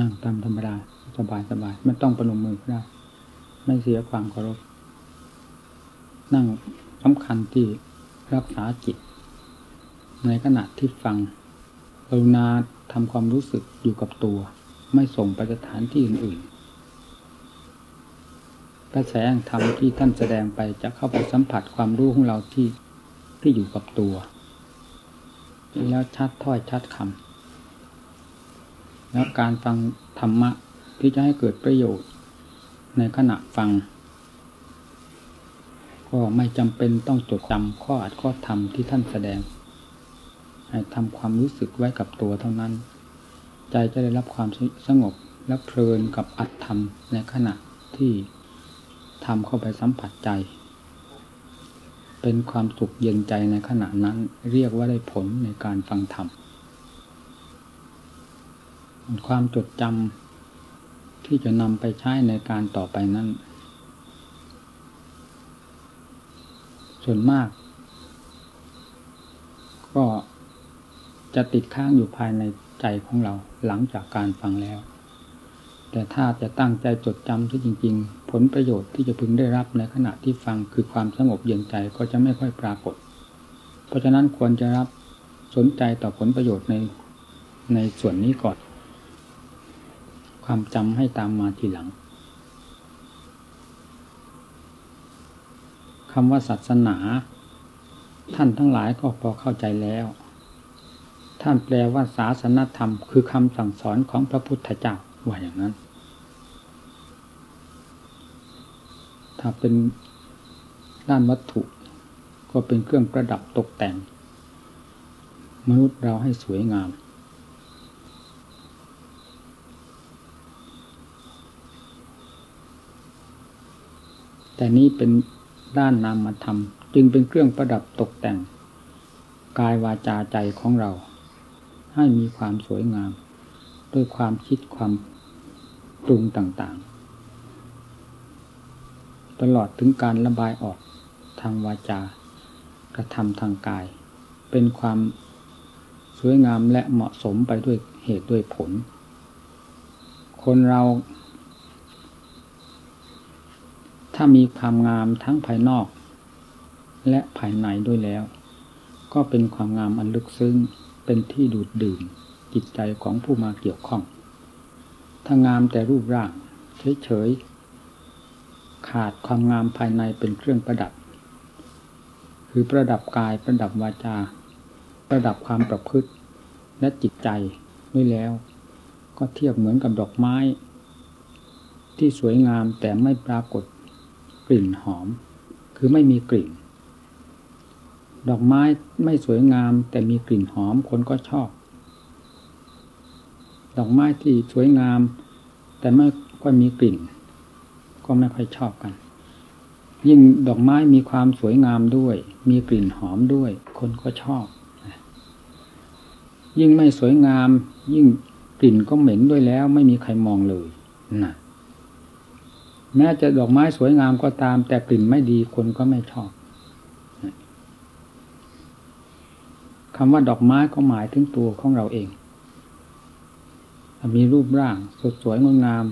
นั่งตามธรรมดาสบายสบายไม่ต้องประนมมือก็ได้ ไม่เสียความเคารพ นั่งสำคัญที่รักษาจิต ในขณะที่ฟังกรุณาทำความรู้สึกอยู่กับตัว ไม่ส่งไปสถานที่อื่นๆกระแสงธรรมที่ท่านแสดงไปจะเข้าไปสัมผัสความรู้ของเราที่ที่อยู่กับตัว แล้วชัดถ้อยชัดคำ แล้วการฟังธรรมะที่จะให้เกิดประโยชน์ ในขณะฟัง ก็ไม่จำเป็นต้องจดจำข้ออัดข้อธรรมที่ท่านแสดง ให้ทำความรู้สึกไว้กับตัวเท่านั้น ใจจะได้รับความสงบและเพลินกับอัดธรรมในขณะที่ทำเข้าไปสัมผัสใจ เป็นความสุขเย็นใจในขณะนั้นเรียกว่าได้ผลในการฟังธรรม ความจดจำที่จะนำไปใช้ในการต่อไปนั้น ส่วนมาก ก็จะติดค้างอยู่ภายในใจของเราหลังจากการฟังแล้ว แต่ถ้าจะตั้งใจจดจำที่จริง ๆ ผลประโยชน์ที่จะพึงได้รับในขณะที่ฟังคือความสงบเย็นใจก็จะไม่ค่อยปรากฏ เพราะฉะนั้นควรจะรับสนใจต่อผลประโยชน์ในในส่วนนี้ก่อน ความจำให้ตามมาทีหลังคำว่าศาสนา ท่านทั้งหลายก็พอเข้าใจแล้ว ท่านแปลว่าศาสนธรรม คือคำสั่งสอนของพระพุทธเจ้าว่าอย่างนั้น ถ้าเป็นด้านวัตถุ ก็เป็นเครื่องประดับตกแต่ง มนุษย์เราให้สวยงาม แต่นี้เป็นด้านนามธรรม จึงเป็นเครื่องประดับตกแต่ง กายวาจาใจของเรา ให้มีความสวยงาม ด้วยความคิดความปรุงต่างๆ ตลอดถึงการระบายออกทางวาจากระทำทางกาย เป็นความสวยงามและเหมาะสมไปด้วยเหตุด้วยผล คนเรา ถ้ามีความงามทั้งภายนอก และภายในด้วยแล้ว ก็เป็นความงามอันลึกซึ้งเป็นที่ดูดดื่มจิตใจของผู้มาเกี่ยวข้อง ถ้างามแต่รูปร่าง เฉยๆ ขาดความงามภายในเป็นเครื่องประดับ คือประดับกายประดับวาจา ประดับความประพฤติและจิตใจด้วยแล้ว ก็เทียบเหมือนกับดอกไม้ ที่สวยงามแต่ไม่ปรากฏ ลิ่นหอม คือไม่มีกลิ่น ดอกไม้ไม่สวยงาม แต่มีกลิ่นหอมคนก็ชอบ ดอกไม้ที่สวยงาม แต่ไม่ค่อยมีกลิ่น ก็ไม่ค่อยชอบกัน ยิ่งดอกไม้มีความสวยงามด้วย มีกลิ่นหอมด้วย คนก็ชอบ ยิ่งไม่สวยงาม ยิ่งกลิ่นก็เหม็นด้วยแล้ว ไม่มีใครมองเลยนะ แม้จะดอกไม้สวยงามก็ตาม แต่กลิ่นไม่ดีคนก็ไม่ชอบคำว่าดอกไม้ก็หมายถึงตัวของเราเอง มีรูปร่างสดสวยงดงาม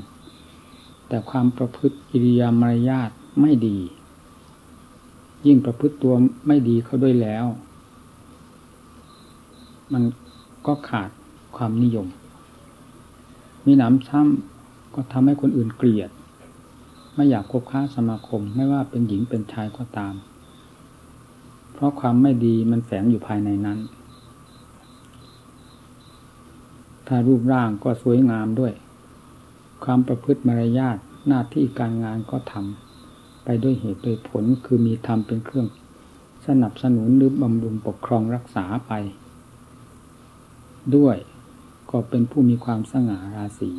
แต่ความประพฤติกิริยามารยาทไม่ดี ยิ่งประพฤติตัวไม่ดีเขาด้วยแล้ว มันก็ขาดความนิยม มีหนำซ้ำก็ทำให้คนอื่นเกลียด ไม่อยากคบค้าสมาคมไม่ว่าเป็นหญิงเป็นชายก็ตาม เพราะความไม่ดีมันแฝงอยู่ภายในนั้น ถ้ารูปร่างก็สวยงามด้วย ความประพฤติมารยาทหน้าที่การงานก็ทำไปด้วยเหตุโดยผลคือมีธรรมเป็นเครื่อง สนับสนุนหรือบำรุงปกครองรักษาไป ด้วยก็เป็นผู้มีความสง่าราศี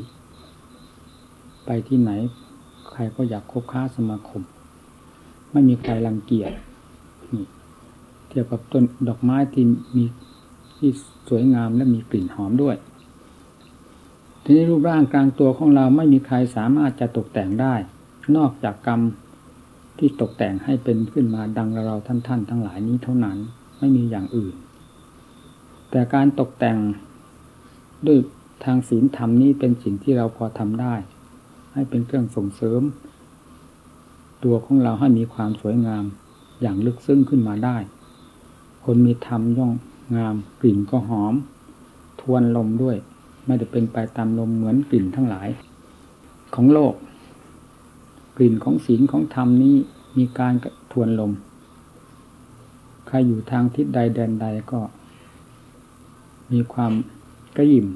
ไปที่ไหน ใครก็อยากคบค้าสมาคม ไม่มีใครรังเกียจนี่เทียบกับต้นดอกไม้ที่มีที่สวยงามและมีกลิ่นหอมด้วย ทีนี้รูปร่างกลางตัวของเราไม่มีใครสามารถจะตกแต่งได้ นอกจากกรรมที่ตกแต่งให้เป็นขึ้นมาดังเราท่านท่านทั้งหลายนี้เท่านั้นไม่มีอย่างอื่น แต่การตกแต่งด้วยทางศีลธรรมนี้เป็นสิ่งที่เราพอทำได้ ให้เป็นเครื่องส่งเสริม ตัวของเราให้มีความสวยงามอย่างลึกซึ้งขึ้นมาได้ คนมีธรรมย่องงามกลิ่นก็หอม ทวนลมด้วย ไม่ได้เป็นไปตามลมเหมือนกลิ่นทั้งหลาย ของโลก กลิ่นของศีลของธรรมนี้มีการทวนลม ใครอยู่ทางทิศใดแดนใดก็ มีความกระยิม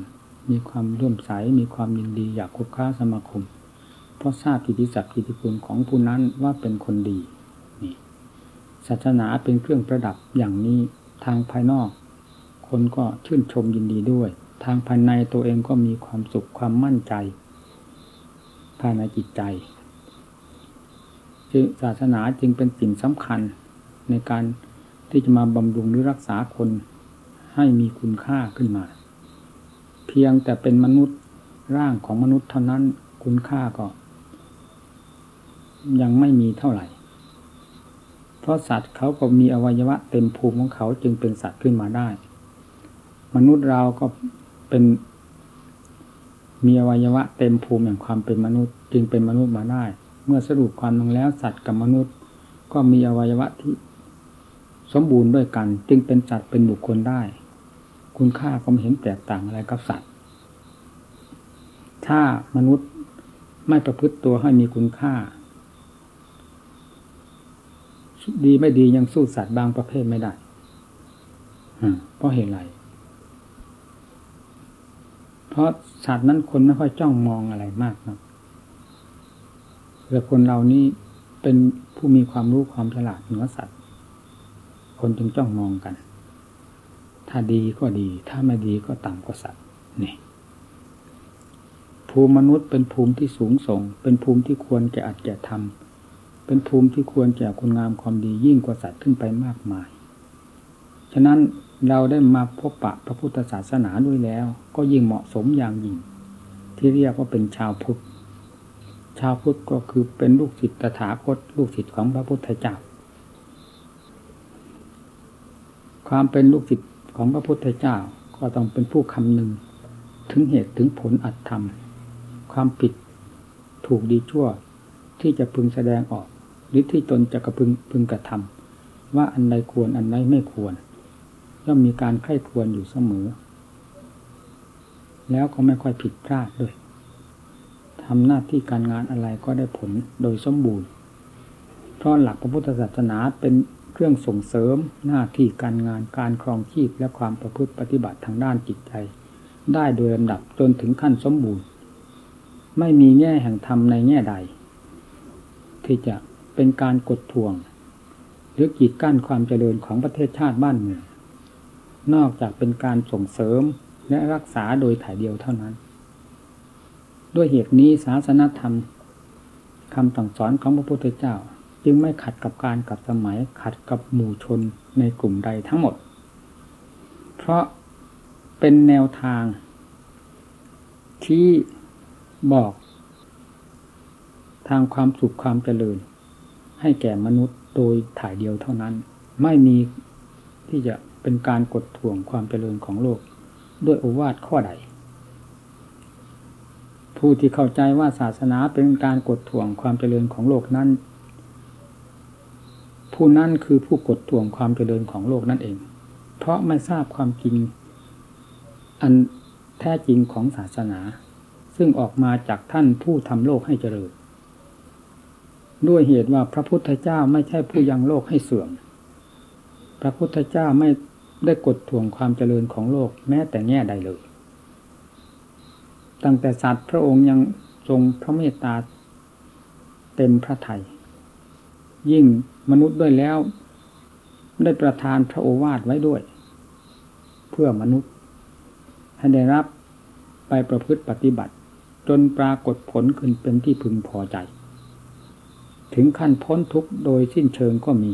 มีความร่วมใสมีความยินดีอยากคบค้าสมาคม เพราะทราบกิติศักดิ์กิติคุณของผู้นั้นว่าเป็นคนดีนี่ศาสนาเป็นเครื่องประดับอย่างนี้ทางภายนอก คนก็ชื่นชมยินดีด้วย ทางภายในตัวเองก็มีความสุขความมั่นใจ ภายในจิตใจจึงศาสนาจึงเป็นสิ่งสำคัญในการที่จะมาบำรุงหรือรักษาคนให้มีคุณค่าขึ้นมา เพียงแต่เป็นมนุษย์ร่างของมนุษย์เท่านั้นคุณค่าก็ ยังไม่มีเท่าไหร่ เพราะสัตว์เขาก็มีอวัยวะเต็มภูมิของเขาจึงเป็นสัตว์ขึ้นมาได้ มนุษย์เราก็เป็น มีอวัยวะเต็มภูมิแห่างความเป็นมนุษย์ จึงเป็นมนุษย์มาได้ เมื่อสรุปความลงแล้วสัตว์กับมนุษย์ ก็มีอวัยวะที่ สมบูรณ์ด้วยกัน จึงเป็นสัตว์เป็นบุคคลได้ คุณค่าก็ไม่เห็นแตกต่างอะไรกับสัตว์ ถ้ามนุษย์ไม่ประพฤติตัวให้มีคุณค่า ดีไม่ดียังสู้สัตว์บางประเภทไม่ได้เพราะเหตุไร เพราะสัตว์นั้นคนไม่ค่อยจ้องมองอะไรมากนะแต่คนเรานี่เป็นผู้มีความรู้ความฉลาดเหนือสัตว์ คนจึงจ้องมองกัน ถ้าดีก็ดี ถ้าไม่ดีก็ต่ำกว่าสัตว์นี่ภูมิมนุษย์เป็นภูมิที่สูงส่ง เป็นภูมิที่ควรแก่อัดแก่ทำ เป็นภูมิที่ควรแก่คุณงามความดียิ่งกว่าสัตว์ขึ้นไปมากมาย ฉะนั้นเราได้มาพบปะพระพุทธศาสนาด้วยแล้ว ก็ยิ่งเหมาะสมอย่างยิ่ง ที่เรียกว่าเป็นชาวพุทธ ชาวพุทธก็คือเป็นลูกศิษย์ตถาคตลูกศิษย์ของพระพุทธเจ้า ความเป็นลูกศิษย์ของพระพุทธเจ้าก็ต้องเป็นผู้คำนึง ถึงเหตุถึงผลอัตธรรม ความผิดถูกดีชั่วที่จะพึงแสดงออก หรือที่ตนจะกระพึงพึงกระทำว่าอันใดควรอันใดไม่ควรย่อมมีการไข้ควรอยู่เสมอ แล้วก็ไม่ค่อยผิดพลาดด้วยทำหน้าที่การงานอะไรก็ได้ผลโดยสมบูรณ์ เพราะหลักพระพุทธศาสนาเป็นเครื่องส่งเสริมหน้าที่การงานการครองชีพและความประพฤติปฏิบัติทางด้านจิตใจ ได้โดยลำดับจนถึงขั้นสมบูรณ์ ไม่มีแง่แห่งธรรมในแง่ใด ที่จะ เป็นการกดทวง หรือกีดกั้นความเจริญของประเทศชาติบ้านเมืองนอกจากเป็นการส่งเสริมและรักษาโดยถ่ายเดียวเท่านั้น ด้วยเหตุนี้ศาสนธรรมคำสั่งสอนของพระพุทธเจ้า จึงไม่ขัดกับการกับสมัยขัดกับหมู่ชนในกลุ่มใดทั้งหมด เพราะเป็นแนวทาง ที่บอก ทางความสุขความเจริญ ให้แก่มนุษย์โดยถ่ายเดียวเท่านั้น ไม่มีที่จะเป็นการกดท่วงความเจริญของโลก ด้วยโอวาทข้อใด ผู้ที่เข้าใจว่าศาสนาเป็นการกดท่วงความเจริญของโลกนั้น ผู้นั้นคือผู้กดท่วงความเจริญของโลกนั่นเอง เพราะไม่ทราบความจริง อันแท้จริงของศาสนา ซึ่งออกมาจากท่านผู้ทำโลกให้เจริญ ด้วยเหตุว่าพระพุทธเจ้าไม่ใช่ผู้ยังโลกให้เสื่อม พระพุทธเจ้าไม่ได้กดท่วงความเจริญของโลกแม้แต่แง่ใดเลย ตั้งแต่สัตว์พระองค์ยังทรงพระเมตตาเต็มพระทยัยยิ่งมนุษย์ด้วยแล้ว ได้ประทานพระโอวาทไว้ด้วย เพื่อมนุษย์ ให้ได้รับไปประพฤติปฏิบัติ จนปรากฏผลขึ้นเป็นที่พึงพอใจ ถึงขั้นพ้นทุกข์โดยสิ้นเชิงก็มี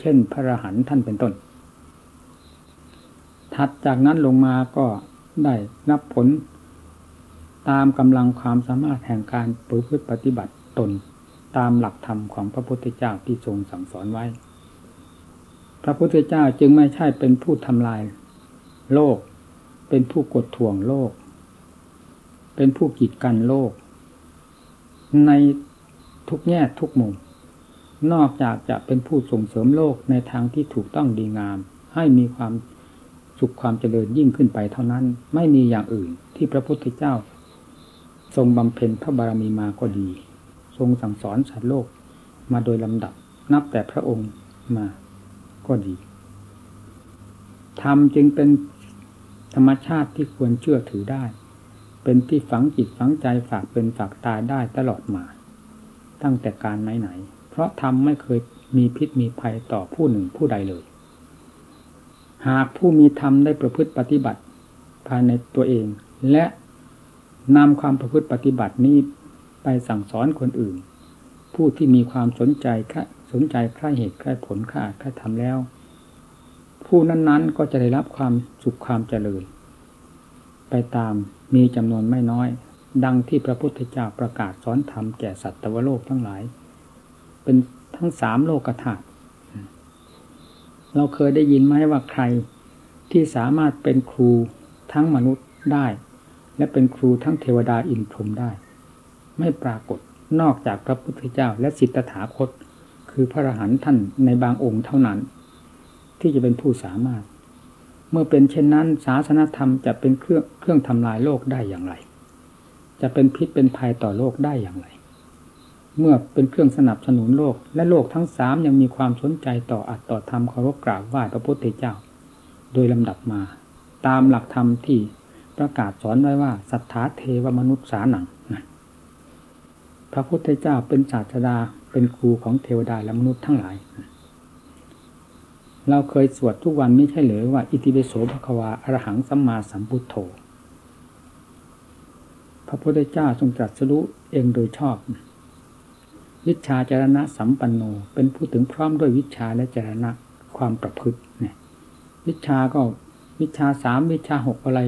เช่นพระรหันท่านเป็นต้น ถัดจากนั้นลงมาก็ได้นับผล ตามกำลังความสามารถแห่งการประพฤติปฏิบัติตนตามหลักธรรมของพระพุทธเจ้าที่ทรงสั่งสอนไว้ พระพุทธเจ้าจึงไม่ใช่เป็นผู้ทำลาย โลก เป็นผู้กดท่วงโลก เป็นผู้กีดกันโลก ใน ทุกแง่ทุกมุม นอกจากจะเป็นผู้ส่งเสริมโลกในทางที่ถูกต้องดีงาม ให้มีความสุขความเจริญยิ่งขึ้นไปเท่านั้น ไม่มีอย่างอื่นที่พระพุทธเจ้า ทรงบำเพ็ญพระบารมีมาก็ดี ทรงสั่งสอนสัตว์โลกมาโดยลำดับนับแต่พระองค์มาก็ดีธรรมจึงเป็นธรรมชาติที่ควรเชื่อถือได้ เป็นที่ฝังจิตฝังใจฝากเป็นฝากตายได้ตลอดมา ตั้งแต่การไหนไหน เพราะธรรมไม่เคยมีพิษมีภัยต่อผู้หนึ่งผู้ใดเลย หากผู้มีธรรมได้ประพฤติปฏิบัติภายในตัวเอง และนำความประพฤติปฏิบัตินี้ไปสั่งสอนคนอื่น ผู้ที่มีความสนใจสนใจใคร่เหตุใคร่ผลค่าใคร่ทำแล้ว ผู้นั้นๆก็จะได้รับความสุขความเจริญ ไปตามมีจำนวนไม่น้อย ดังที่พระพุทธเจ้าประกาศสอนธรรมแก่สัตว์โลกทั้งหลาย เป็นทั้งสามโลกธาตุเราเคยได้ยินไหมว่าใครที่สามารถเป็นครูทั้งมนุษย์ได้ และเป็นครูทั้งเทวดาอินทรมได้ ไม่ปรากฏนอกจากพระพุทธเจ้าและสิทธถาคต คือพระอรหันต์ท่านในบางองค์เท่านั้น ที่จะเป็นผู้สามารถ เมื่อเป็นเช่นนั้นศาสนธรรมจะเป็นเครื่องเครื่องทำลายโลกได้อย่างไร จะเป็นพิษเป็นภัยต่อโลกได้อย่างไร เมื่อเป็นเครื่องสนับสนุนโลก และโลกทั้งสามยังมีความสนใจต่ออัตต่อธรรมเคารพกราบไหว้พระพุทธเจ้า โดยลำดับมา ตามหลักธรรมที่ประกาศสอนไว้ว่าสัทธาเทวมนุษย์สาหนังพระพุทธเจ้าเป็นศาสดาเป็นครูของเทวดาและมนุษย์ทั้งหลาย เราเคยสวดทุกวันไม่ใช่หรือว่า อิติปิโสภควาอรหังสัมมาสัมพุทโธ พระพุทธเจ้าทรงตรัสรู้เองโดยชอบ วิชาจารณะสัมปันโน เป็นผู้ถึงพร้อมด้วยวิชาและจารณะความประพฤติเนี่ยวิชาก็วิชาสามวิชาหกอะไร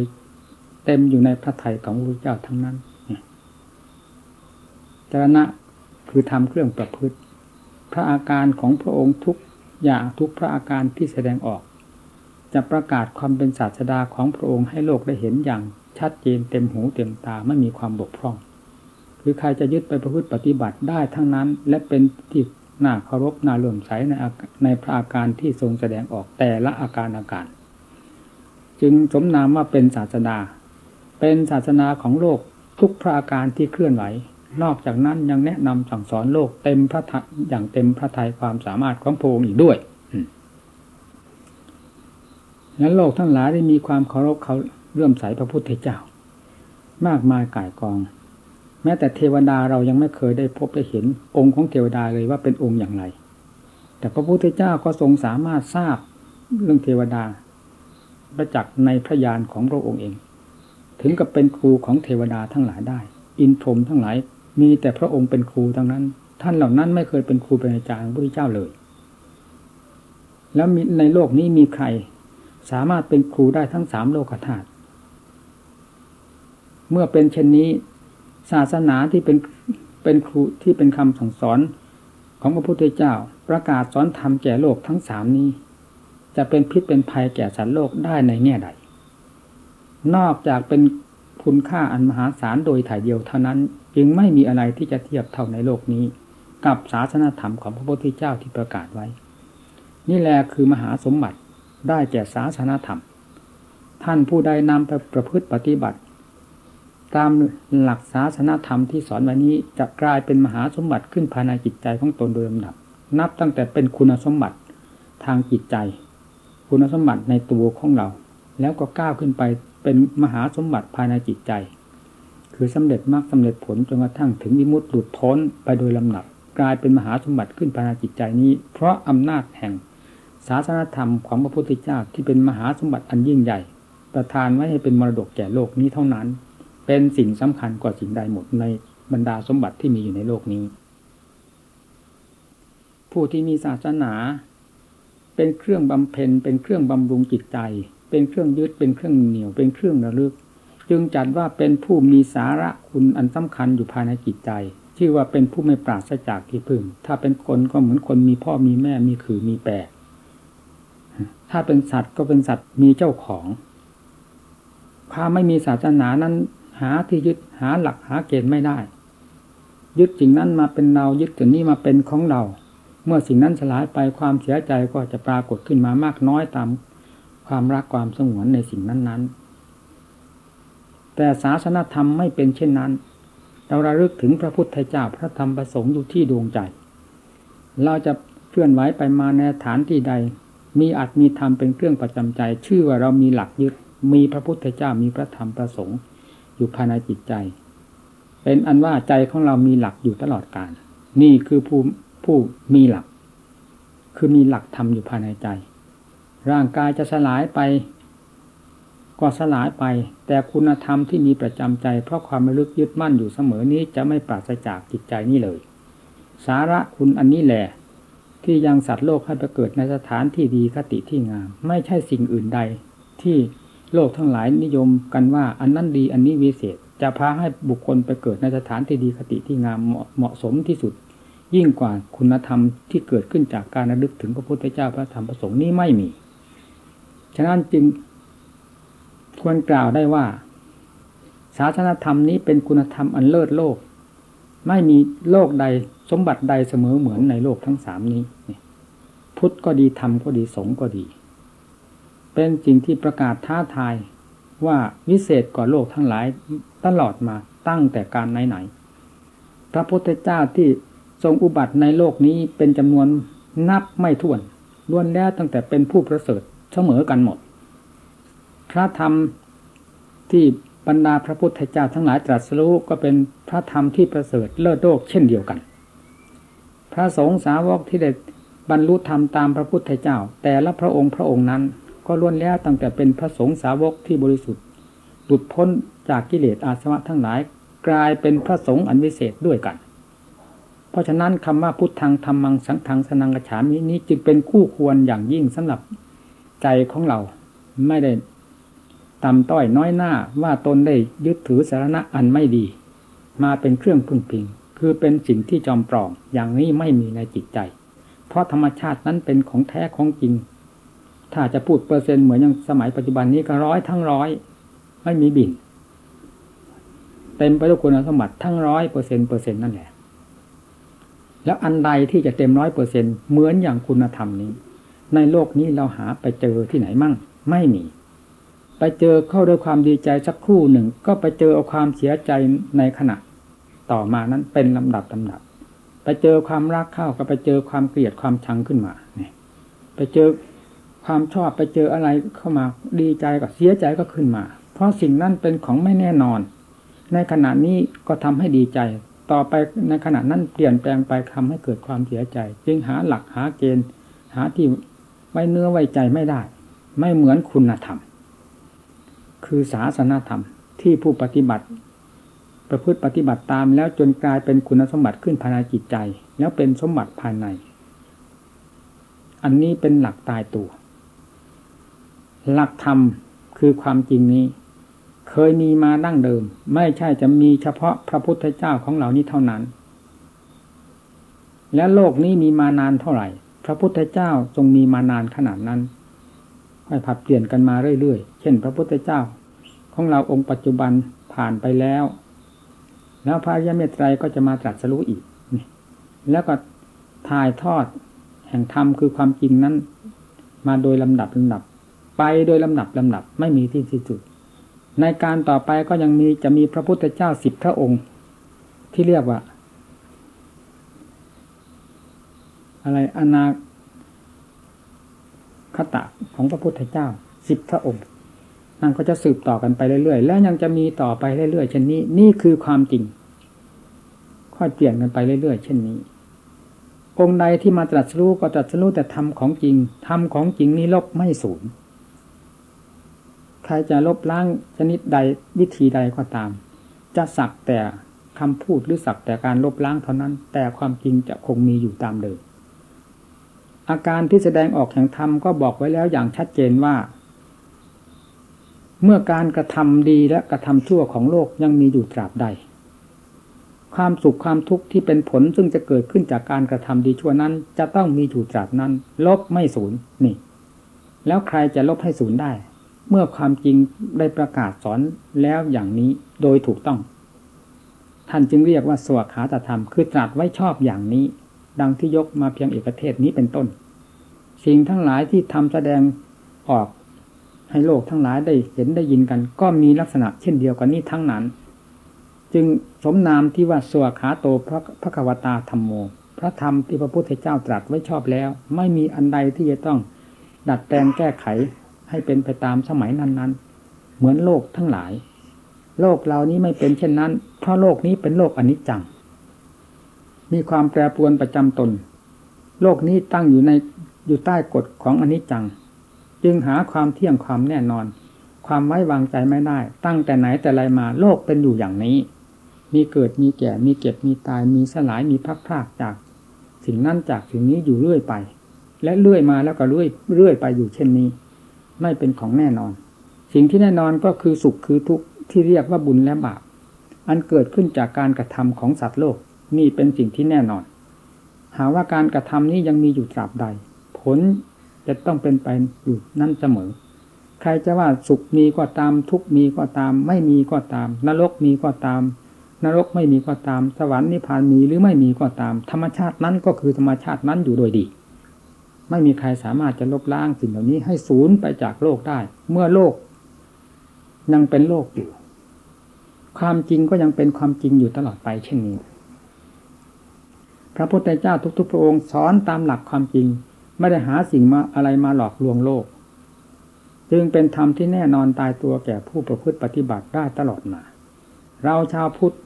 เต็มอยู่ในพระไถ่ของพระพุทธเจ้าทั้งนั้นจารณะคือทำเครื่องประพฤติ พระอาการของพระองค์ทุกอย่างทุกพระอาการที่แสดงออก จะประกาศความเป็นศาสดาของพระองค์ให้โลกได้เห็นอย่าง ชัดเจนเต็มหูเต็มตาไม่มีความบกพร่อง คือใครจะยึดไปประพฤติปฏิบัติได้ทั้งนั้น และเป็นที่น่าเคารพน่าเลื่อมใสในในพระอาการที่ทรงแสดงออกแต่ละอาการอาการ จึงสมนามว่าเป็นศาสดาเป็นศาสนาของโลกทุกพระอาการที่เคลื่อนไหวนอกจากนั้นยังแนะนำสั่งสอนโลกเต็มพระทัยอย่างเต็มพระทัยความสามารถของพระองค์อีกด้วยนั้นโลกทั้งหลายได้มีความเคารพเขา เรื่อมใสพระพุทธเจ้า มากมายก่ายกอง แม้แต่เทวดาเรายังไม่เคยได้พบได้เห็นองค์ของเทวดาเลยว่าเป็นองค์อย่างไร แต่พระพุทธเจ้าก็ทรงสามารถทราบเรื่องเทวดาประจักษ์ในพระญาณของพระองค์เอง ถึงกับเป็นครูของเทวดาทั้งหลายได้ อินทรมทั้งหลายมีแต่พระองค์เป็นครูทั้งนั้น ท่านเหล่านั้นไม่เคยเป็นครูเป็นอาจารย์พระพุทธเจ้าเลย แล้วในโลกนี้มีใคร สามารถเป็นครูได้ทั้งสามโลกธาตุ เมื่อเป็นเช่นนี้ ศาสนาที่เป็นเป็นครูที่เป็นคำสั่งสอนของพระพุทธเจ้า ประกาศสอนธรรมแก่โลกทั้งสามนี้ จะเป็นพิษเป็นภัยแก่สัตว์โลกได้ในแง่ใด นอกจากเป็นคุณค่าอันมหาศาลโดยถ่ายเดียวเท่านั้น จึงไม่มีอะไรที่จะเทียบเท่าในโลกนี้ กับศาสนาธรรมของพระพุทธเจ้าที่ประกาศไว้ นี่แหละคือมหาสมบัติได้แก่ศาสนาธรรม ท่านผู้ใดนำไปประพฤติปฏิบัติ ตามหลักศาสนาธรรมที่สอนว้นี้จะกลายเป็นมหาสมบัติขึ้นภายในจิตใจของตนโดยลำดับ นับตั้งแต่เป็นคุณสมบัติทางจิตใจ คุณสมบัติในตัวของเรา แล้วก็ก้าวขึ้นไปเป็นมหาสมบัติภายในจิตใจ คือสำเร็จมากสำเร็จผลจนกระทั่งถึงวิมุตติหลุดพ้นไปโดยลำดับ กลายเป็นมหาสมบัติขึ้นภายในจิตใจนี้ เพราะอำนาจแห่งศาสนธรรมของพระพุทธเจ้าที่เป็นมหาสมบัติอันยิ่งใหญ่ ประทานไว้ให้เป็นมรดกแก่โลกนี้เท่านั้น เป็นสิ่งสำคัญกว่าสิ่งใดหมดในบรรดาสมบัติที่มีอยู่ในโลกนี้ ผู้ที่มีศาสนา เป็นเครื่องบำเพ็ญ เป็นเครื่องบำรุงจิตใจ เป็นเครื่องยึดเป็นเครื่องเหนียวเป็นเครื่องระลึก จึงจัดว่าเป็นผู้มีสาระคุณอันสำคัญอยู่ภายในจิตใจชื่อว่าเป็นผู้ไม่ปราศจากที่พึ่ง ถ้าเป็นคนก็เหมือนคนมีพ่อมีแม่มีขือมีแปรถ้าเป็นสัตว์ก็เป็นสัตว์มีเจ้าของ ความไม่มีศาสนานั้น หาที่ยึดหาหลักหาเกณฑ์ไม่ได้ ยึดสิ่งนั้นมาเป็นเรายึดสิ่งนี้มาเป็นของเรา เมื่อสิ่งนั้นสลายไปความเสียใจก็จะปรากฏขึ้นมามากน้อยตามความรักความสงวนในสิ่งนั้นๆ แต่ศาสนธรรมไม่เป็นเช่นนั้น เราระลึกถึงพระพุทธเจ้าพระธรรมประสงค์อยู่ที่ดวงใจ เราจะเคลื่อนไหวไปมาในฐานที่ใด มีอัตมีธรรมเป็นเครื่องประจำใจ ชื่อว่าเรามีหลักยึดมีพระพุทธเจ้ามีพระธรรมประสงค์ อยู่ภายในจิตใจ เป็นอันว่าใจของเรามีหลักอยู่ตลอดกาลนี่คือผู้ผู้มีหลัก คือมีหลักธรรมอยู่ภายในใจ ร่างกายจะสลายไปก็สลายไป แต่คุณธรรมที่มีประจำใจ เพราะความระลึกยึดมั่นอยู่เสมอนี้จะไม่ปราศจากจิตใจนี้เลย สาระคุณอันนี้แหละที่ยังสัตว์โลกให้ไปเกิดในสถานที่ดีคติที่งาม ไม่ใช่สิ่งอื่นใดที่ โลกทั้งหลายนิยมกันว่าอันนั้นดีอันนี้วิเศษ จะพาให้บุคคลไปเกิดในสถานที่ดีคติที่งามเหมาะสมที่สุด ยิ่งกว่าคุณธรรมที่เกิดขึ้นจากการระลึกถึงพระพุทธเจ้าพระธรรมพระสงฆ์นี้ไม่มี ฉะนั้นจึงควรกล่าวได้ว่า ศาสนธรรมนี้เป็นคุณธรรมอันเลิศโลก ไม่มีโลกใดสมบัติใดเสมอเหมือนในโลกทั้งสามนี้ พุทธก็ดีธรรมก็ดีสงฆ์ก็ดี เป็นสิ่งที่ประกาศท้าทายว่าวิเศษกว่าโลกทั้งหลายตลอดมาตั้งแต่การไหนๆพระพุทธเจ้าที่ทรงอุบัติในโลกนี้เป็นจำนวนนับไม่ถ้วนล้วนแล้วตั้งแต่เป็นผู้ประเสริฐเสมอกันหมด พระธรรมที่บรรดาพระพุทธเจ้าทั้งหลายตรัสรู้ก็เป็นพระธรรมที่ประเสริฐเลิศโลกเช่นเดียวกัน พระสงฆ์สาวกที่ได้บรรลุธรรมตามพระพุทธเจ้า แต่ละพระองค์พระองค์นั้น ก็ล้วนแล้วตั้งแต่เป็นพระสงฆ์สาวกที่บริสุทธิ์หลุดพ้นจากกิเลสอาสวะทั้งหลาย กลายเป็นพระสงฆ์อันวิเศษด้วยกัน เพราะฉะนั้นคำว่าพุทธังธรรมังสังฆังสนังกระฉามินี้จึงเป็นคู่ควรอย่างยิ่งสำหรับใจของเราไม่ได้ต่ำต้อยน้อยหน้าว่าตนได้ยึดถือสาระอันไม่ดี มาเป็นเครื่องพึ่งพิง คือเป็นสิ่งที่จอมปลอมอย่างนี้ไม่มีในจิตใจ เพราะธรรมชาตินั้นเป็นของแท้ของจริง ถ้าจะพูดเปอร์เซ็นต์เหมือนอย่างสมัยปัจจุบันนี้ก็ร้อยทั้งร้อยไม่มีบินเต็มไปด้วยคุณสมบัติทั้งร้อยเปอร์เซ็นเปอร์เซ็นต์นั่นแหละแล้วอันใดที่จะเต็มร้อยเปอร์เซ็นเหมือนอย่างคุณธรรมนี้ ในโลกนี้เราหาไปเจอที่ไหนมั่ง ไม่มี ไปเจอเข้าด้วยความดีใจสักครู่หนึ่ง ก็ไปเจอเอาความเสียใจในขณะ ต่อมานั้นเป็นลำดับลำดับ ไปเจอความรักเข้าก็ไปเจอความเกลียดความชังขึ้นมาเนี่ยไปเจอ ความชอบไปเจออะไรเข้ามาดีใจก็เสียใจก็ขึ้นมา เพราะสิ่งนั้นเป็นของไม่แน่นอน ในขณะนี้ก็ทำให้ดีใจ ต่อไปในขณะนั้นเปลี่ยนแปลงไปทำให้เกิดความเสียใจ จึงหาหลักหาเกณฑ์ หาที่ไว้เนื้อไว้ใจไม่ได้ ไม่เหมือนคุณธรรม คือศาสนาธรรมที่ผู้ปฏิบัติ ประพฤติปฏิบัติตามแล้วจนกลายเป็นคุณสมบัติขึ้นภายในจิตใจ แล้วเป็นสมบัติภายใน อันนี้เป็นหลักตายตัว หลักธรรมคือความจริงนี้ เคยมีมาดั้งเดิม ไม่ใช่จะมีเฉพาะพระพุทธเจ้าของเหล่านี้เท่านั้น และโลกนี้มีมานานเท่าไหร่ พระพุทธเจ้าทรงมีมานานขนาดนั้นค่อยผัดเปลี่ยนกันมาเรื่อยๆ เช่น พระพุทธเจ้า ของเราองค์ปัจจุบันผ่านไปแล้ว แล้วพระยาเมตไตรก็จะมาตรัสรู้อีก แล้วก็ถ่ายทอดแห่งธรรมคือความจริงนั้น มาโดยลำดับลำดับ ไปโดยลำดับลำดับไม่มีที่สิ้นสุด ในการต่อไปก็ยังมีจะมีพระพุทธเจ้าสิบพระองค์ ที่เรียกว่า อะไรอนาคตะของพระพุทธเจ้าสิบพระองค์นั่นก็จะสืบต่อกันไปเรื่อยๆ แล้วยังจะมีต่อไปเรื่อยๆเช่นนี้ นี่คือความจริง ค่อยเปลี่ยนกันไปเรื่อยๆ เช่นนี้ องค์ใดที่มาตรัสรู้ก็ตรัสรู้แต่ธรรมของจริง ธรรมของจริงนี้ลบไม่สูญ รจะลบล้างชนิดใดวิธีใดก็ตาม จะสักแต่คำพูดหรือสักแต่การลบล้างเท่านั้น แต่ความจริงจะคงมีอยู่ตามเดิมอาการที่แสดงออกแห่งธรรมก็บอกไว้แล้วอย่างชัดเจนว่า เมื่อการกระทำดีและกระทำชั่วของโลกยังมีอยู่ตราบใด ความสุขความทุกข์ที่เป็นผลซึ่งจะเกิดขึ้นจากการกระทำดีชั่วนั้น จะต้องมีอยู่ตราบนั้น ลบไม่สูญนี่ แล้วใครจะลบให้สูญได้ เมื่อความจริงได้ประกาศสอนแล้วอย่างนี้โดยถูกต้อง ท่านจึงเรียกว่าสวขาตธรรมคือตรัสไว้ชอบอย่างนี้ ดังที่ยกมาเพียงเอกเทศนี้เป็นต้น สิ่งทั้งหลายที่ทำแสดงออกให้โลกทั้งหลายได้เห็นได้ยินกัน ก็มีลักษณะเช่นเดียวกันนี้ทั้งนั้น จึงสมนามที่ว่าสวขาโตพระพระกวตาธรรมโม พระธรรมที่พระพุทธเจ้าตรัสไว้ชอบแล้ว ไม่มีอันใดที่จะต้องดัดแปลงแก้ไข ให้เป็นไปตามสมัยนั้นๆ เหมือนโลกทั้งหลาย โลกเหล่านี้ไม่เป็นเช่นนั้น เพราะโลกนี้เป็นโลกอนิจจัง มีความแปรปรวนประจำตน โลกนี้ตั้งอยู่ในอยู่ใต้กฎของอนิจจัง จึงหาความเที่ยงความแน่นอน ความไว้วางใจไม่ได้ ตั้งแต่ไหนแต่ไรมาโลกเป็นอยู่อย่างนี้ มีเกิดมีแก่มีเก็บมีตายมีสลายมีพักพลากจาก สิ่งนั้นจากสิ่งนี้อยู่เรื่อยไป และเรื่อยมาแล้วก็เรื่อยเรื่อยไปอยู่เช่นนี้ ไม่เป็นของแน่นอน สิ่งที่แน่นอนก็คือสุขคือทุกข์ที่เรียกว่าบุญและบาป อันเกิดขึ้นจากการกระทำของสัตว์โลกนี่เป็นสิ่งที่แน่นอน หาว่าการกระทำนี้ยังมีอยู่ตราบใด ผลจะต้องเป็นไปอยู่นั่นเสมอ ใครจะว่าสุขมีก็ตาม ทุกมีก็ตาม ไม่มีก็ตาม นรกมีก็ตาม นรกไม่มีก็ตาม สวรรค์นิพพานมีหรือไม่มีก็ตาม ธรรมชาตินั้นก็คือธรรมชาตินั้นอยู่โดยดี ไม่มีใครสามารถจะลบล้างสิ่งเหล่านี้ให้สูญไปจากโลกได้ เมื่อโลก ยังเป็นโลกอยู่ ความจริงก็ยังเป็นความจริงอยู่ตลอดไปเช่นนี้ พระพุทธเจ้าทุกๆพระองค์สอนตามหลักความจริง ไม่ได้หาสิ่งมาอะไรมาหลอกลวงโลก จึงเป็นธรรมที่แน่นอนตายตัวแก่ผู้ประพฤติปฏิบัติได้ตลอดมา เราชาวพุทธ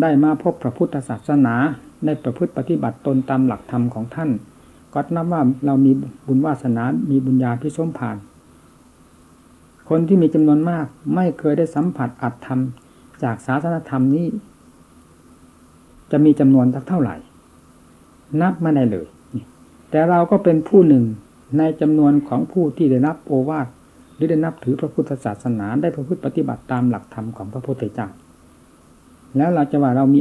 ได้มาพบพระพุทธศาสนาได้ประพฤติปฏิบัติตนตามหลักธรรมของท่าน ก็นับว่าเรามีบุญวาสนา มีบุญญาพิสมผ่าน คนที่มีจำนวนมากไม่เคยได้สัมผัสอัตธรรม จากศาสนธรรมนี้ จะมีจำนวนสักเท่าไหร่ นับไม่ได้เลย แต่เราก็เป็นผู้หนึ่งในจำนวนของผู้ที่ได้นับโอวาทหรือได้นับถือพระพุทธศาสนาได้ประพฤติปฏิบัติตามหลักธรรมของพระพุทธเจ้าแล้วเราจะว่าเรามี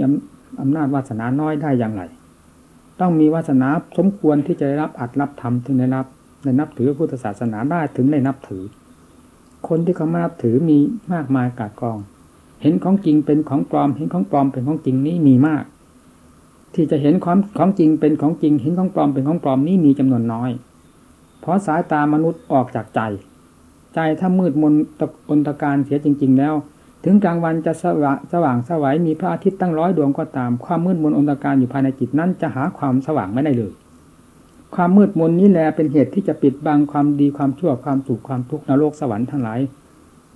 อำนาจวาสนาน้อยได้อย่างไร ต้องมีวาสนาสมควรที่จะได้รับอัดรับธรรมถึงได้รับได้นับถือพุทธศาสนาได้ถึงได้นับถือ คนที่เขามานับถือมีมากมายกาดกอง เห็นของจริงเป็นของปลอม เห็นของปลอมเป็นของจริงนี้มีมาก ที่จะเห็นความของจริงเป็นของจริง เห็นของปลอมเป็นของปลอมนี้มีจำนวนน้อย เพราะสายตามนุษย์ออกจากใจ ใจถ้ามืดมนตะอนตะการเสียจริง ๆ แล้ว ถึงกลางวันจะสว่างสว่างสวัยมีพระอาทิตย์ตั้งร้อยดวงก็ตาม ความมืดมนอนตการอยู่ภายในจิตนั้นจะหาความสว่างไม่ได้เลย ความมืดมนนี้แหละเป็นเหตุที่จะปิดบังความดีความชั่วความสุขความทุกข์นรกสวรรค์ทั้งหลาย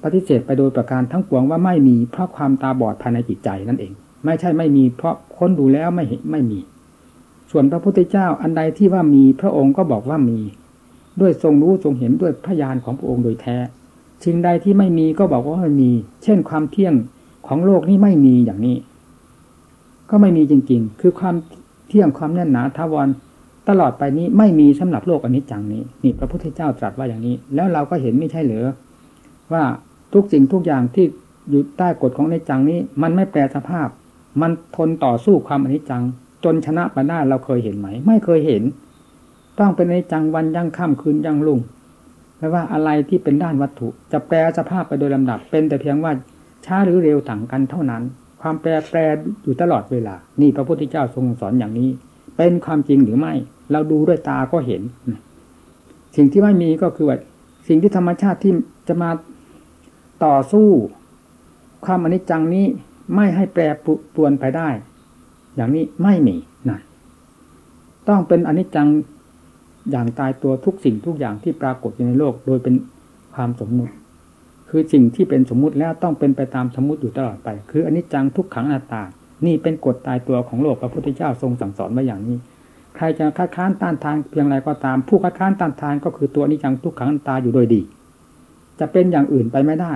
ปฏิเสธไปโดยประการทั้งปวงว่าไม่มีเพราะความตาบอดภายในจิตใจนั่นเอง ไม่ใช่ไม่มีเพราะค้นดูแล้วไม่เห็นไม่มี ส่วนพระพุทธเจ้าอันใดที่ว่ามีพระองค์ก็บอกว่ามี ด้วยทรงรู้ทรงเห็นด้วยพยานของพระองค์โดยแท้ สิ่งใดที่ไม่มีก็บอกว่าไม่มี เช่นความเที่ยงของโลกนี้ไม่มีอย่างนี้ ก็ไม่มีจริง ๆ คือความเที่ยงความแน่นหนาทาวรตลอดไปนี้ไม่มีสำหรับโลกอันนี้จังนี้นี่พระพุทธเจ้าตรัสว่าอย่างนี้ แล้วเราก็เห็นไม่ใช่เหรือว่าทุกสิ่งทุกอย่างที่อยู่ใต้กฎของในจังนี้ มันไม่แปรสภาพ มันทนต่อสู้ความอนิจจัง จนชนะไปได้เราเคยเห็นไหม ไม่เคยเห็น ต้องเป็นในจังวันยั่งค่ำคืนยั่งลุ่ง ไม่ว่าอะไรที่เป็นด้านวัตถุ จะแปลสภาพไปโดยลำดับ เป็นแต่เพียงว่าช้าหรือเร็วต่างกันเท่านั้น ความแปรแปรอยู่ตลอดเวลา นี่พระพุทธเจ้าทรงสอนอย่างนี้ เป็นความจริงหรือไม่ เราดูด้วยตาก็เห็น สิ่งที่ไม่มีก็คือว่าสิ่งที่ธรรมชาติที่จะมาต่อสู้ ความอนิจจังนี้ไม่ให้แปรปรวนไปได้ อย่างนี้ไม่มีนะต้องเป็นอนิจจัง อย่างตายตัวทุกสิ่งทุกอย่างที่ปรากฏอยู่ในโลก โดยเป็นความสมมุติ คือสิ่งที่เป็นสมมุติแล้วต้องเป็นไปตามสมมุติอยู่ตลอดไป คืออนิจจังทุกขังอนัตตา นี่เป็นกฎตายตัวของโลกพระพุทธเจ้าทรงสั่งสอนมาอย่างนี้ ใครจะคัดค้านต้านทานเพียงไรก็ตาม ผู้คัดค้านต้านทานก็คือตัวอนิจจังทุกขังอนัตตาอยู่โดยดี จะเป็นอย่างอื่นไปไม่ได้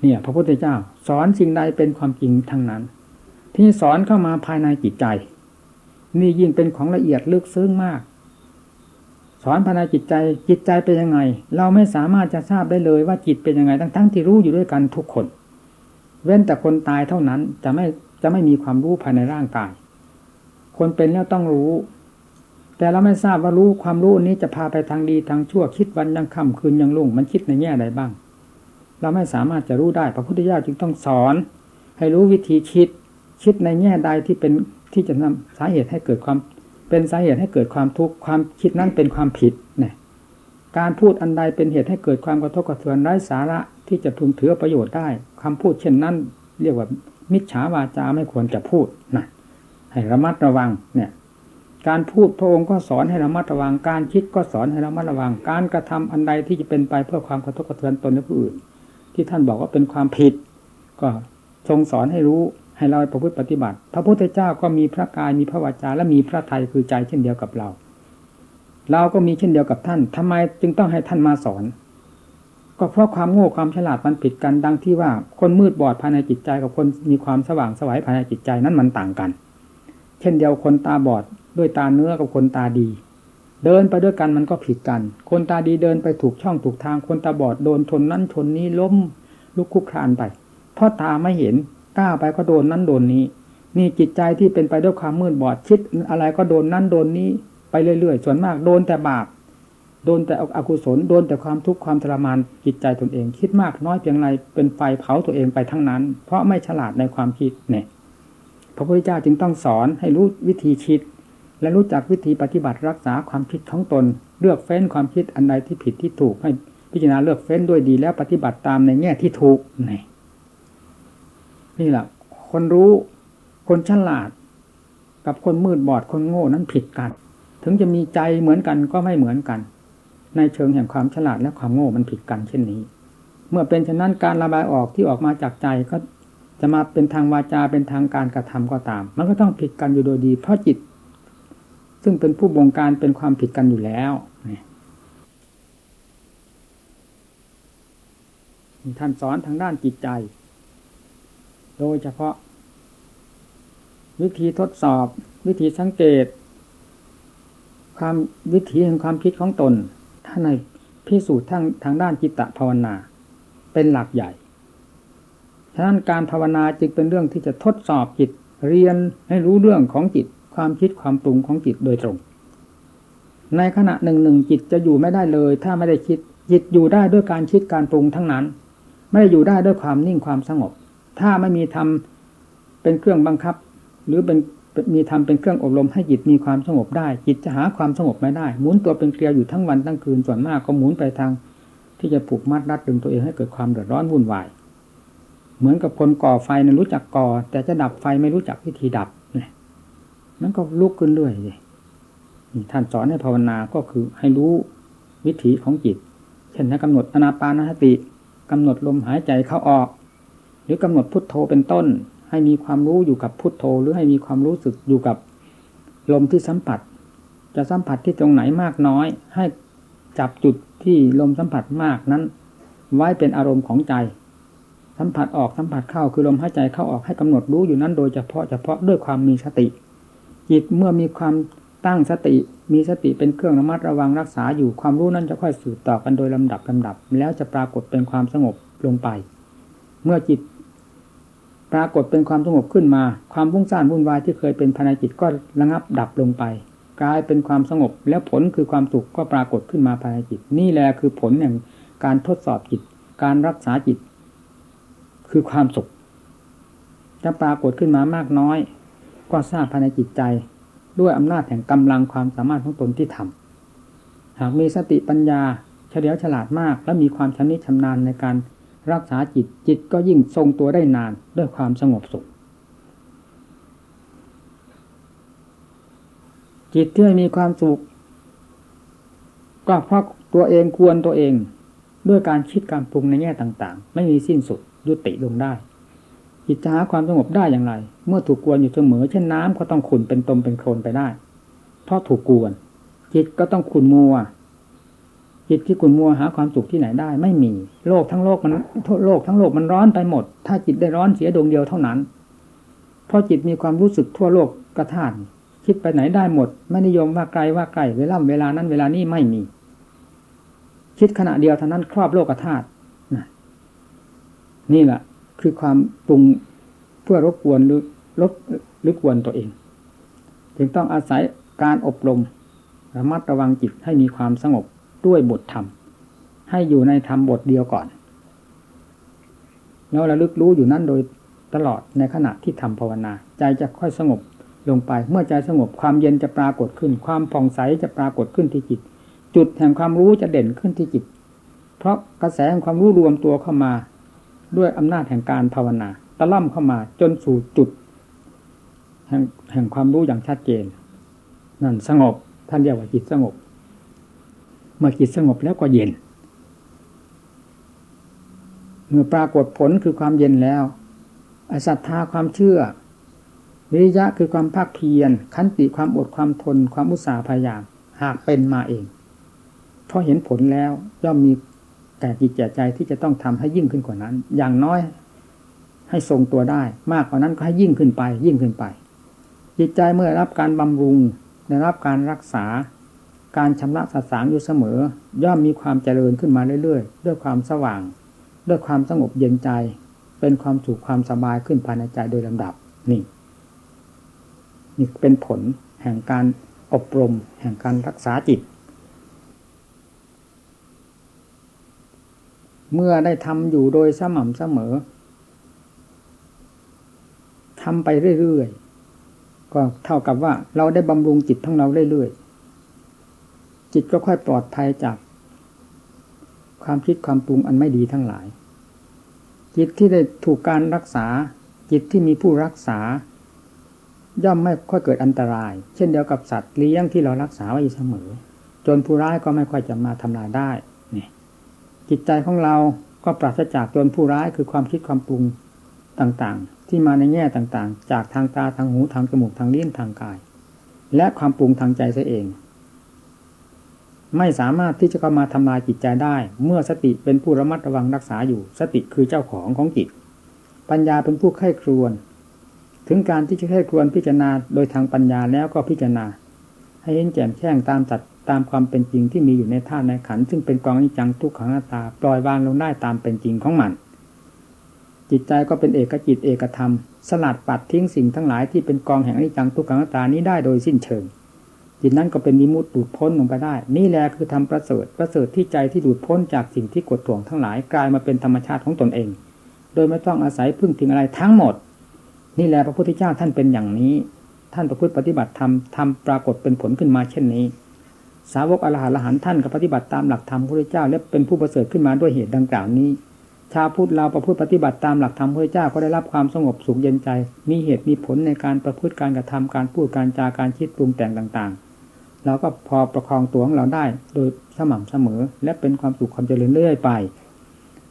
เนี่ยพระพุทธเจ้า สอนสิ่งใดเป็นความจริงทั้งนั้น ที่สอนเข้ามาภายในจิตใจ นี่ยิ่งเป็นของละเอียดลึกซึ้งมาก สอนภายในจิตใจจิตใจเป็นยังไง เราไม่สามารถจะทราบได้เลยว่าจิตเป็นยังไง ทั้งทั้งที่รู้อยู่ด้วยกันทุกคน เว้นแต่คนตายเท่านั้นจะไม่จะไม่มีความรู้ภายในร่างกาย คนเป็นแล้วต้องรู้แแต่เราไม่ทราบว่ารู้ความรู้นี้จะพาไปทางดีทางชั่วคิดวันยังค่ำคืนยังลุ่ง มันคิดในแง่ใดบ้าง เราไม่สามารถจะรู้ได้พระพุทธเจ้าจึงต้องสอน ให้รู้วิธีคิด คิดในแง่ใดที่เป็น ที่จะนำสาเหตุให้เกิดความ เป็นสาเหตุให้เกิดความทุกข์ความคิดนั้นเป็นความผิดเนี่ยการพูดอันใดเป็นเหตุให้เกิดความกระทบกระเทือนไร้สาระที่จะพึงถือประโยชน์ได้คำพูดเช่นนั้น เรียกว่ามิจฉาวาจาไม่ควรจะพูดนะให้ระมัดระวังเนี่ยการพูดพระองค์ก็สอนให้ระมัดระวัง การคิดก็สอนให้ระมัดระวัง การกระทำอันใดที่จะเป็นไปเพื่อความกระทบกระเทือนตนและผู้อื่น ที่ท่านบอกว่าเป็นความผิด ก็ทรงสอนให้รู้ ให้เราประพฤติปฏิบัติ พระพุทธเจ้าก็มีพระกายมีพระวจาและมีพระทัยคือใจเช่นเดียวกับเรา เราก็มีเช่นเดียวกับท่านทำไมจึงต้องให้ท่านมาสอน ก็เพราะความโง่ความฉลาดมันผิดกันดังที่ว่าคนมืดบอดภายในจิตใจกับคนมีความสว่างสวัยภายในจิตใจนั้นมันต่างกัน เช่นเดียวคนตาบอดด้วยตาเนื้อกับคนตาดี เดินไปด้วยกันมันก็ผิดกัน คนตาดีเดินไปถูกช่องถูกทางคนตาบอดโดนชนนั้นชนนี้ล้มลุกคุกคลานไปเพราะตาไม่เห็น ก้าวไปก็โดนนั้นโดนนี้ นี่จิตใจที่เป็นไปด้วยความมืดบอดคิดอะไรก็โดนนั้นโดนนี้ไปเรื่อยๆ ส่วนมากโดนแต่บาปโดนแต่อกุศลโดนแต่ความทุกข์ความทรมานจิตใจตนเอง คิดมากน้อยเพียงไรเป็นไฟเผาตัวเองไปทั้งนั้น เพราะไม่ฉลาดในความคิดเนี่ยพระพุทธเจ้าจึงต้องสอนให้รู้วิธีคิด และรู้จักวิธีปฏิบัติรักษาความคิดของตน เลือกเฟ้นความคิดอันใดที่ผิดที่ถูกให้พิจารณาเลือกเฟ้นด้วยดีแล้วปฏิบัติตามในแง่ที่ถูกเนี่ย นี่แหละคนรู้คนฉลาด กับคนมืดบอดคนโง่นั้นผิดกัน ถึงจะมีใจเหมือนกันก็ไม่เหมือนกัน ในเชิงแห่งความฉลาดและความโง่มันผิดกันเช่นนี้ เมื่อเป็นเช่นนั้นการระบายออกที่ออกมาจากใจก็จะมาเป็นทางวาจาเป็นทางการกระทำก็ตาม มันก็ต้องผิดกันอยู่โดยดี เพราะจิต ซึ่งเป็นผู้บงการเป็นความผิดกันอยู่แล้วท่านสอนทางด้านจิตใจ โดยเฉพาะ วิธีทดสอบ วิธีสังเกต ความวิธีแห่งความคิดของตนท่านในพิสูจน์ทางทางด้านจิตตภาวนา เป็นหลักใหญ่ ฉะนั้นการภาวนาจึงเป็นเรื่องที่จะทดสอบจิต เรียนให้รู้เรื่องของจิต ความคิดความปรุงของจิตโดยตรง ในขณะหนึ่งหนึ่งจิตจะอยู่ไม่ได้เลย ถ้าไม่ได้คิดจิตอยู่ได้ด้วยการคิดการปรุงทั้งนั้น ไม่ได้อยู่ได้ด้วยความนิ่งความสงบ ถ้าไม่มีธรรมเป็นเครื่องบังคับ หรือเป็นมีธรรมเป็นเครื่องอบรมให้จิตมีความสงบได้ จิตจะหาความสงบไม่ได้ หมุนตัวเป็นเกลียวอยู่ทั้งวันทั้งคืนส่วนมากก็หมุนไปทาง ที่จะผูกมัดรัดดึงตัวเองให้เกิดความเดือดร้อนวุ่นวาย เหมือนกับคนก่อไฟนะรู้จักก่อ แต่จะดับไฟไม่รู้จักวิธีดับเนี่ยนั่นก็ลุกขึ้นเรื่อยเลยท่านสอนให้ภาวนาก็คือให้รู้วิถีของจิต เช่นให้กำหนดอนาปานสติกำหนดลมหายใจเข้าออก หรือกำหนดพุทโธเป็นต้น ให้มีความรู้อยู่กับพุทโธ หรือให้มีความรู้สึกอยู่กับลมที่สัมผัส จะสัมผัสที่ตรงไหนมากน้อย ให้จับจุดที่ลมสัมผัสมากนั้น ไว้เป็นอารมณ์ของใจ สัมผัสออกสัมผัสเข้าคือลมหายใจเข้าออกให้กำหนดรู้อยู่นั้นโดยเฉพาะเฉพาะด้วยความมีสติ จิตเมื่อมีความตั้งสติมีสติเป็นเครื่องระมัดระวังรักษาอยู่ความรู้นั้นจะค่อยสืบต่อกันโดยลำดับลาดับ แล้วจะปรากฏเป็นความสงบลงไป เมื่อจิต ปรากฏเป็นความสงบขึ้นมา ความวุ่งซ่านวุ่นวายที่เคยเป็นภายในจิตก็ระงับดับลงไป กลายเป็นความสงบ แล้วผลคือความสุขก็ปรากฏขึ้นมาภายในจิต นี่แหละคือผลแห่งการทดสอบจิต การรักษาจิต คือความสุขจะปรากฏขึ้นมามากน้อย ก็ทราบภายในจิตใจ ด้วยอำนาจแห่งกำลังความสามารถของตนที่ทำหากมีสติปัญญาเฉลียวฉลาดมาก และมีความชำนิชำนาญในการ รักษาจิตจิตก็ยิ่งทรงตัวได้นานด้วยความสงบสุข จิตที่มีความสุขก็เพราะตัวเองควรตัวเอง ด้วยการคิดการปรุงในแง่ต่างๆ ไม่มีสิ้นสุดยุติลงได้ จิตจะหาความสงบได้อย่างไร เมื่อถูกกวนอยู่เสมอ เช่นน้ำก็ต้องขุนเป็นตมเป็นโคลนไปได้ เพราะถูกกวน จิตก็ต้องขุนมัว จิตที่ขุนมัวหาความสุขที่ไหนได้ ไม่มีโลกทั้งโลกมันโลกทั้งโลกมันร้อนไปหมด ถ้าจิตได้ร้อนเสียดวงเดียวเท่านั้น เพราะจิตมีความรู้สึกทั่วโลกกระทานคิดไปไหนได้หมด ไม่นิยมว่าไกลว่าไกลเวลาเวลานั้นเวลานี้ไม่มี คิดขณะเดียวเท่านั้นครอบโลกธาตุนี่แหละคือความปรุงเพื่อรบกวนหรือลบหรือกวนตัวเอง จึงต้องอาศัยการอบรมระมัดระวังจิตให้มีความสงบ ด้วยบทธรรม ให้อยู่ในธรรมบทเดียวก่อน แล้วระลึกรู้อยู่นั่นโดยตลอดในขณะที่ทำภาวนา ใจจะค่อยสงบลงไปเมื่อใจสงบความเย็นจะปรากฏขึ้น ความผ่องใสจะปรากฏขึ้นที่จิต จุดแห่งความรู้จะเด่นขึ้นที่จิต เพราะกระแสแห่งความรู้รวมตัวเข้ามา ด้วยอำนาจแห่งการภาวนา ตะล่ำเข้ามาจนสู่จุด แห่งแห่งความรู้อย่างชัดเจน นั่นสงบท่านเรียกว่าจิตสงบ มื่อจิตสงบแล้วก็เย็น เมื่อปรากฏผลคือความเย็นแล้วอศรัทธาความเชื่อ วิริยะคือความภาคเพียร ขันติความอดความทน ความอุตสาห์พยายาม หากเป็นมาเอง เพราะเห็นผลแล้วย่อมมีแต่จิตใจที่จะต้องทำให้ยิ่งขึ้นกว่านั้น อย่างน้อยให้ทรงตัวได้ มากกว่านั้นก็ให้ยิ่งขึ้นไป ยิ่งขึ้นไป จิตใจเมื่อรับการบำรุงได้รับการรักษา การชำระสสางอยู่เสมอ ย่อมมีความเจริญขึ้นมาเรื่อยๆ ด้วยความสว่าง ด้วยความสงบเย็นใจ เป็นความสุขความสบายขึ้นภายในใจโดยลำดับนี่นี่เป็นผลแห่งการอบรม แห่งการรักษาจิต เมื่อได้ทำอยู่โดยสม่ำเสมอทำไปเรื่อยๆ ก็เท่ากับว่าเราได้บำรุงจิตทั้งเราเรื่อยๆ จิตก็ค่อยปลอดภัยจาก ความคิดความปรุงอันไม่ดีทั้งหลาย จิตที่ได้ถูกการรักษา จิตที่มีผู้รักษา ย่อมไม่ค่อยเกิดอันตราย เช่นเดียวกับสัตว์เลี้ยงที่เรารักษาไว้เสมอ จนผู้ร้ายก็ไม่ค่อยจะมาทำลายได้นี่จิตใจของเราก็ปราศจากจนผู้ร้ายคือความคิดความปรุงต่างๆ ที่มาในแง่ต่างๆ จากทางตาทางหูทางจมูกทางลิ้นทางกาย และความปรุงทางใจเสียเอง ไม่สามารถที่จะเข้ามาทำลายจิตใจได้ เมื่อสติเป็นผู้ระมัดระวังรักษาอยู่ สติคือเจ้าของของจิต ปัญญาเป็นผู้ไข้ครวน ถึงการที่จะไข้ครวนพิจารณาโดยทางปัญญาแล้วก็พิจารณา ให้เห็นแจ่มแจ้งตามจัดตามความเป็นจริงที่มีอยู่ในธาตุในขันซึ่งเป็นกองอนิจจังทุกขังหน้าตา ปล่อยวางลงได้ตามเป็นจริงของมัน จิตใจก็เป็นเอกจิตเอกธรรม สลัดปัดทิ้งสิ่งทั้งหลายที่เป็นกองแห่งอนิจจังทุกขังหน้าตานี้ได้โดยสิ้นเชิง จิตนั้นก็เป็นมิมุตดูดพ้นลงไปได้ นี่แหละคือทำประเสริฐประเสริฐที่ใจที่ดูดพ้นจากสิ่งที่กดท่วงทั้งหลายกลายมาเป็นธรรมชาติของตนเอง โดยไม่ต้องอาศัยพึ่งพิงอะไรทั้งหมด นี่แหละพระพุทธเจ้าท่านเป็นอย่างนี้ ท่านประพฤติปฏิบัติธรรมทำปรากฏเป็นผลขึ้นมาเช่นนี้ สาวกอรหันต์หันท่านก็ปฏิบัติตามหลักธรรมพระพุทธเจ้าและเป็นผู้ประเสริฐขึ้นมาด้วยเหตุดังกล่าวนี้ ชาวพุทธเราประพฤติปฏิบัติตามหลักธรรมพระพุทธเจ้าก็ได้รับความสงบสุขเย็นใจ มีเหตุมีผลในการประพฤติการกระทำการพูดการจาการคิดปรุงแต่งต่าง เราก็พอประคองตัวของเราได้ โดยสม่ำเสมอ และเป็นความสุขความเจริญเรื่อยไป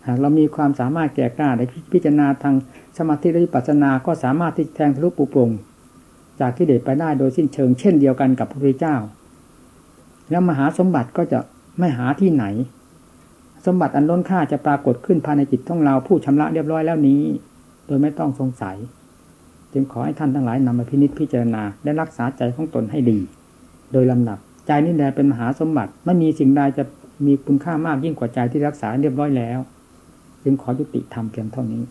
หากเรามีความสามารถแก่กล้าในพิจารณาทางสมาธิและปัสนา ก็สามารถที่แทงทะลุปุโปรงจากที่เด็ดไปได้โดยสิ้นเชิงเช่นเดียวกันกับพระพุทธเจ้า แล้วมหาสมบัติก็จะไม่หาที่ไหน สมบัติอันล้นค่าจะปรากฏขึ้นภายในจิตของเราผู้ชำระเรียบร้อยแล้วนี้ โดยไม่ต้องสงสัย จึงขอให้ท่านทั้งหลายนำมาพินิจพิจารณาและรักษาใจของตนให้ดี โดยลำดับ ใจนี่แหละเป็นมหาสมบัติ ไม่มีสิ่งใดจะมีคุณค่ามากยิ่งกว่าใจที่รักษาเรียบร้อยแล้ว จึงขอยุติธรรมเพียงเท่านี้